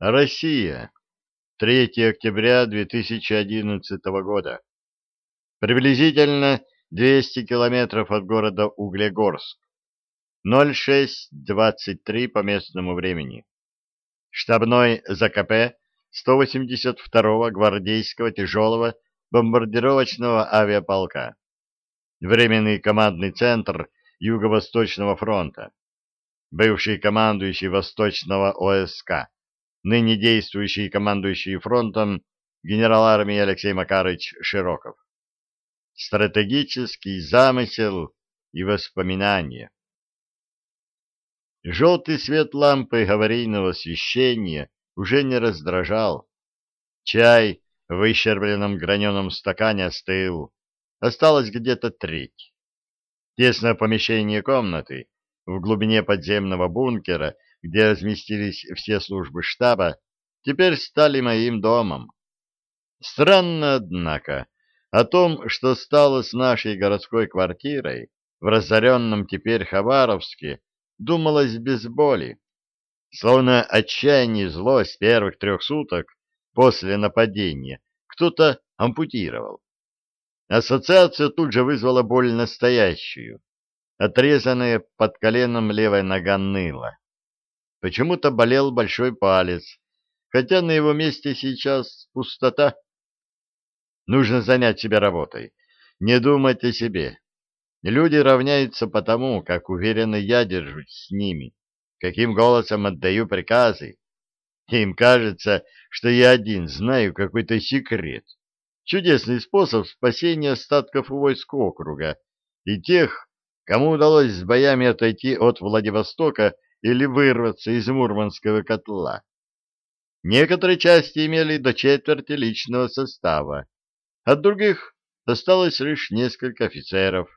Россия. 3 октября 2011 года. Приблизительно 200 километров от города Углегорск. 06.23 по местному времени. Штабной ЗКП 182-го гвардейского тяжелого бомбардировочного авиаполка. Временный командный центр Юго-Восточного фронта. Бывший командующий Восточного ОСК ныне действующий командующий фронтом генерал армии Алексей Макарович Широков. Стратегический замысел и воспоминания. Желтый свет лампы аварийного освещения уже не раздражал. Чай в выщербленном граненом стакане остыл. Осталось где-то треть. Тесное помещение комнаты в глубине подземного бункера где разместились все службы штаба, теперь стали моим домом. Странно, однако, о том, что стало с нашей городской квартирой в разоренном теперь Хабаровске, думалось без боли. Словно отчаяние и злость первых трех суток после нападения кто-то ампутировал. Ассоциация тут же вызвала боль настоящую. Отрезанная под коленом левая нога ныла. Почему-то болел большой палец, хотя на его месте сейчас пустота. Нужно занять себя работой, не думать о себе. Люди равняются потому, как уверенно я держусь с ними, каким голосом отдаю приказы. Им кажется, что я один знаю какой-то секрет, чудесный способ спасения остатков войск округа и тех, кому удалось с боями отойти от Владивостока или вырваться из мурманского котла. Некоторые части имели до четверти личного состава, от других осталось лишь несколько офицеров.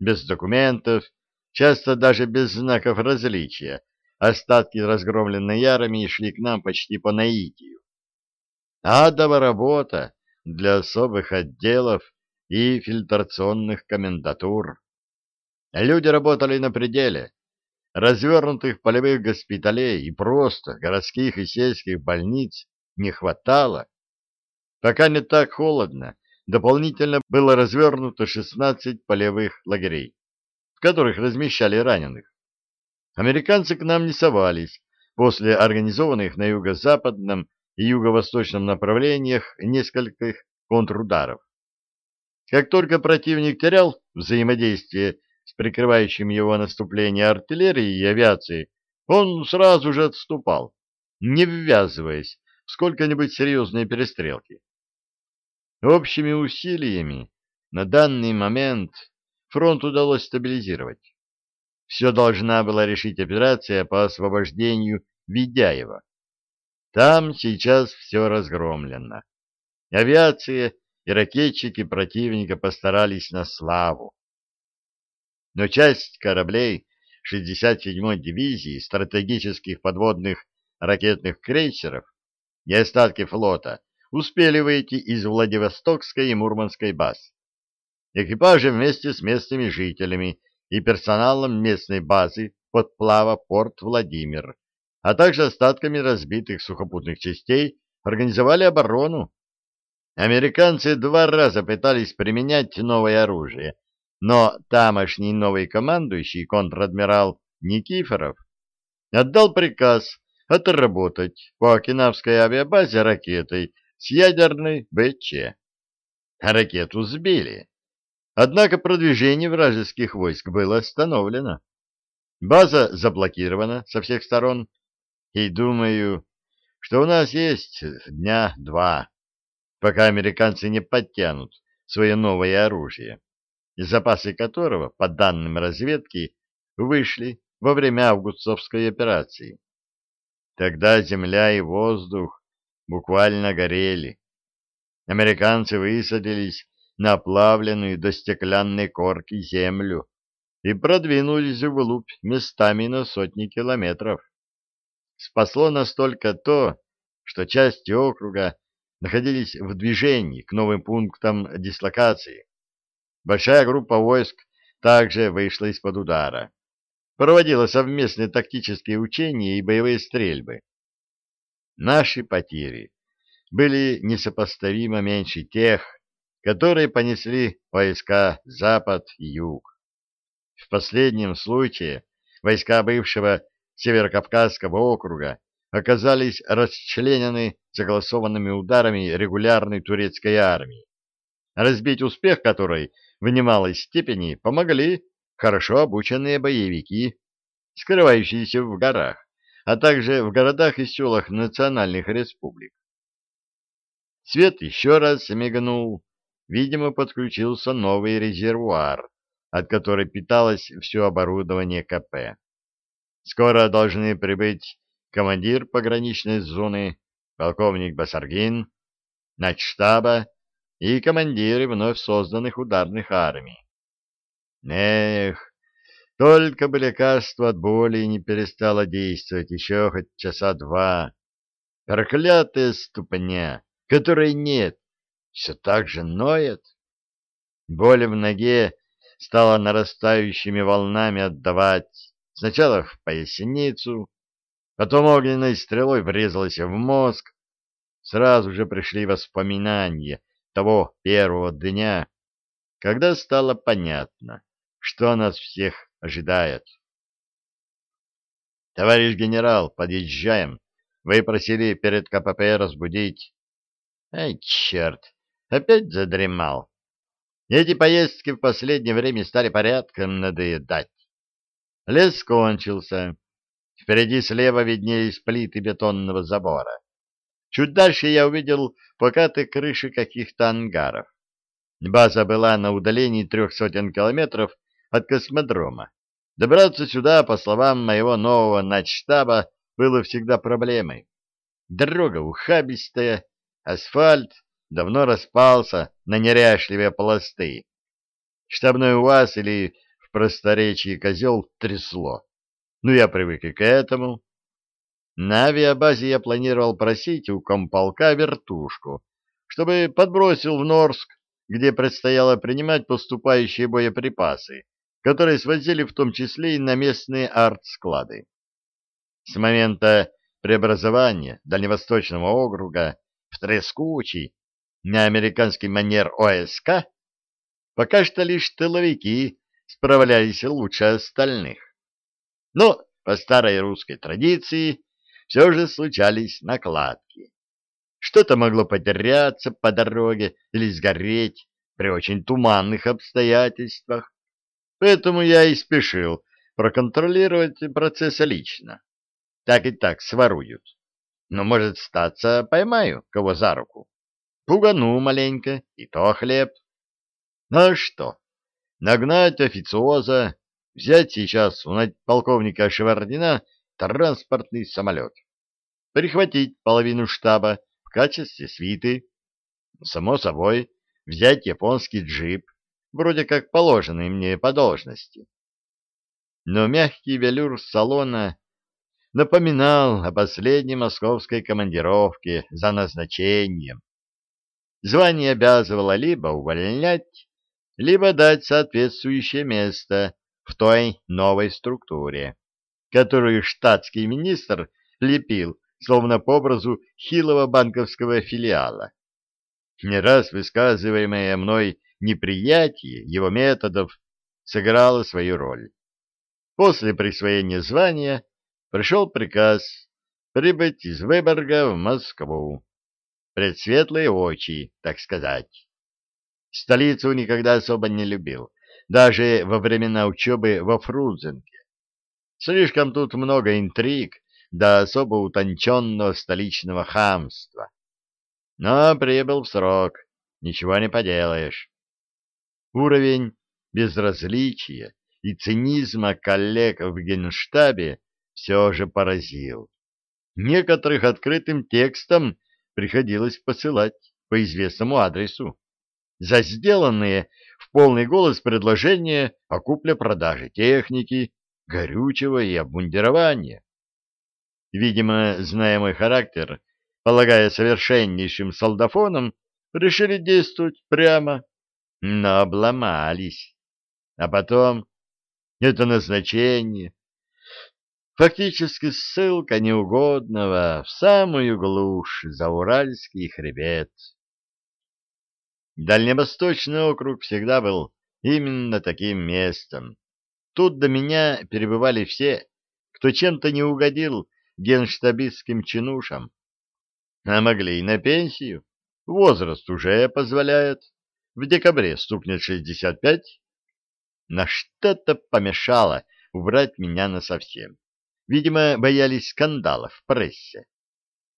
Без документов, часто даже без знаков различия, остатки разгромленной армии шли к нам почти по наитию. Адова работа для особых отделов и фильтрационных комендатур. Люди работали на пределе, развернутых полевых госпиталей и просто городских и сельских больниц не хватало. Пока не так холодно, дополнительно было развернуто 16 полевых лагерей, в которых размещали раненых. Американцы к нам не совались после организованных на юго-западном и юго-восточном направлениях нескольких контрударов. Как только противник терял взаимодействие с прикрывающим его наступление артиллерии и авиации, он сразу же отступал, не ввязываясь в сколько-нибудь серьезные перестрелки. Общими усилиями на данный момент фронт удалось стабилизировать. Все должна была решить операция по освобождению Ведяева. Там сейчас все разгромлено. Авиация и ракетчики противника постарались на славу но часть кораблей 67-й дивизии стратегических подводных ракетных крейсеров и остатки флота успели выйти из Владивостокской и Мурманской баз. Экипажи вместе с местными жителями и персоналом местной базы подплава порт Владимир, а также остатками разбитых сухопутных частей организовали оборону. Американцы два раза пытались применять новое оружие, но тамошний новый командующий, контр-адмирал Никифоров, отдал приказ отработать по Окинавской авиабазе ракетой с ядерной БЧ. Ракету сбили. Однако продвижение вражеских войск было остановлено. База заблокирована со всех сторон, и думаю, что у нас есть дня два, пока американцы не подтянут свое новое оружие запасы которого, по данным разведки, вышли во время августовской операции. Тогда земля и воздух буквально горели. Американцы высадились на оплавленную до стеклянной корки землю и продвинулись вглубь местами на сотни километров. Спасло настолько то, что части округа находились в движении к новым пунктам дислокации. Большая группа войск также вышла из-под удара. Проводила совместные тактические учения и боевые стрельбы. Наши потери были несопоставимо меньше тех, которые понесли войска Запад и Юг. В последнем случае войска бывшего Северокавказского округа оказались расчленены согласованными ударами регулярной турецкой армии, разбить успех которой в немалой степени помогли хорошо обученные боевики, скрывающиеся в горах, а также в городах и селах национальных республик. Свет еще раз мигнул, видимо, подключился новый резервуар, от которой питалось все оборудование КП. Скоро должны прибыть командир пограничной зоны, полковник Басаргин, начштаба и командиры вновь созданных ударных армий. Эх, только бы лекарство от боли не перестало действовать еще хоть часа два. Проклятая ступня, которой нет, все так же ноет. Боль в ноге стала нарастающими волнами отдавать сначала в поясницу, потом огненной стрелой врезалась в мозг. Сразу же пришли воспоминания того первого дня, когда стало понятно, что нас всех ожидает. Товарищ генерал, подъезжаем. Вы просили перед КПП разбудить. Ай, черт, опять задремал. Эти поездки в последнее время стали порядком надоедать. Лес кончился. Впереди слева виднелись плиты бетонного забора. Чуть дальше я увидел покатые крыши каких-то ангаров. База была на удалении трех сотен километров от космодрома. Добраться сюда, по словам моего нового начштаба, было всегда проблемой. Дорога ухабистая, асфальт давно распался на неряшливые пласты. Штабной УАЗ или в просторечии козел трясло. Ну, я привык и к этому. На авиабазе я планировал просить у комполка вертушку, чтобы подбросил в Норск, где предстояло принимать поступающие боеприпасы которые свозили в том числе и на местные арт-склады. С момента преобразования Дальневосточного округа в трескучий, на американский манер ОСК, пока что лишь тыловики справлялись лучше остальных. Но по старой русской традиции все же случались накладки. Что-то могло потеряться по дороге или сгореть при очень туманных обстоятельствах. Поэтому я и спешил проконтролировать процесс лично. Так и так своруют. Но, может, статься, поймаю кого за руку. Пугану маленько, и то хлеб. Ну а что? Нагнать официоза, взять сейчас у полковника Шевардина транспортный самолет, прихватить половину штаба в качестве свиты, само собой, взять японский джип, вроде как положенный мне по должности. Но мягкий велюр салона напоминал о последней московской командировке за назначением. Звание обязывало либо увольнять, либо дать соответствующее место в той новой структуре, которую штатский министр лепил, словно по образу хилого банковского филиала. Не раз высказываемое мной неприятие его методов сыграло свою роль. После присвоения звания пришел приказ прибыть из Выборга в Москву. Предсветлые очи, так сказать. Столицу никогда особо не любил, даже во времена учебы во Фрунзенке. Слишком тут много интриг да особо утонченного столичного хамства. Но прибыл в срок, ничего не поделаешь. Уровень безразличия и цинизма коллег в Генштабе все же поразил. Некоторых открытым текстом приходилось посылать по известному адресу за сделанные в полный голос предложения о купле-продаже техники, горючего и обмундирования. Видимо, зная мой характер, полагая совершеннейшим солдафоном, решили действовать прямо но обломались. А потом это назначение. Фактически ссылка неугодного в самую глушь за Уральский хребет. Дальневосточный округ всегда был именно таким местом. Тут до меня перебывали все, кто чем-то не угодил генштабистским чинушам. А могли и на пенсию. Возраст уже позволяет. В декабре стукнет 65. На что-то помешало убрать меня насовсем. Видимо, боялись скандалов в прессе.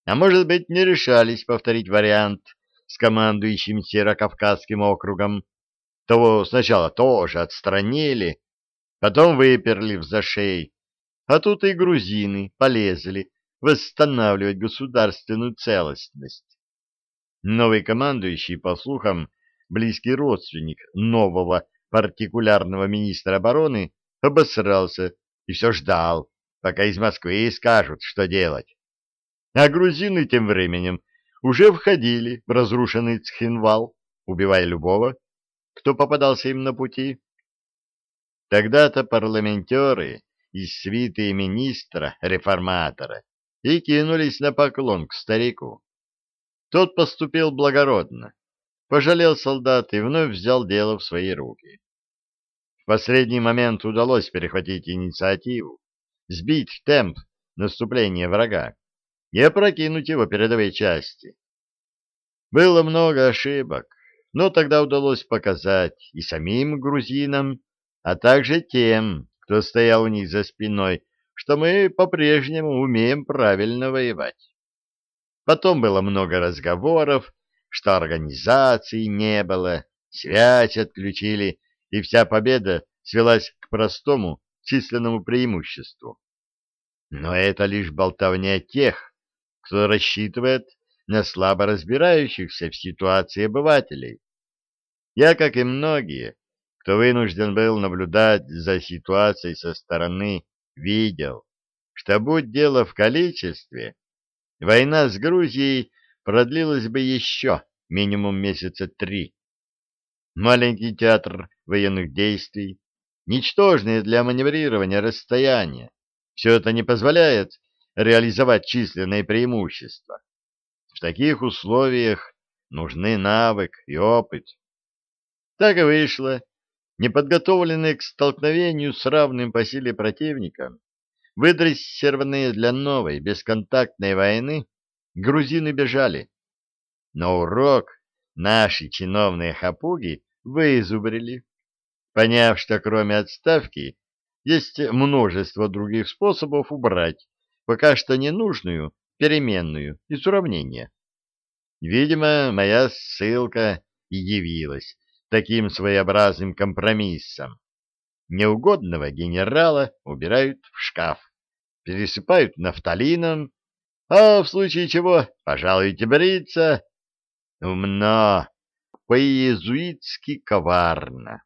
А может быть, не решались повторить вариант с командующим Северокавказским округом. Того сначала тоже отстранили, потом выперли в зашей, а тут и грузины полезли восстанавливать государственную целостность. Новый командующий, по слухам, близкий родственник нового партикулярного министра обороны, обосрался и все ждал, пока из Москвы скажут, что делать. А грузины тем временем уже входили в разрушенный Цхинвал, убивая любого, кто попадался им на пути. Тогда-то парламентеры из свиты министра-реформатора и кинулись на поклон к старику. Тот поступил благородно, пожалел солдат и вновь взял дело в свои руки. В последний момент удалось перехватить инициативу, сбить темп наступления врага и опрокинуть его передовой части. Было много ошибок, но тогда удалось показать и самим грузинам, а также тем, кто стоял у них за спиной, что мы по-прежнему умеем правильно воевать. Потом было много разговоров, что организации не было, связь отключили, и вся победа свелась к простому численному преимуществу. Но это лишь болтовня тех, кто рассчитывает на слабо разбирающихся в ситуации обывателей. Я, как и многие, кто вынужден был наблюдать за ситуацией со стороны, видел, что будь дело в количестве, война с Грузией продлилась бы еще минимум месяца три. Маленький театр военных действий, ничтожные для маневрирования расстояния. Все это не позволяет реализовать численные преимущества. В таких условиях нужны навык и опыт. Так и вышло. Неподготовленные к столкновению с равным по силе противником, выдрессированные для новой бесконтактной войны, грузины бежали. Но урок наши чиновные хапуги вызубрили поняв, что кроме отставки есть множество других способов убрать пока что ненужную переменную из уравнения. Видимо, моя ссылка и явилась таким своеобразным компромиссом. Неугодного генерала убирают в шкаф, пересыпают нафталином, а в случае чего пожалуйте бриться. Умно, по-иезуитски коварно.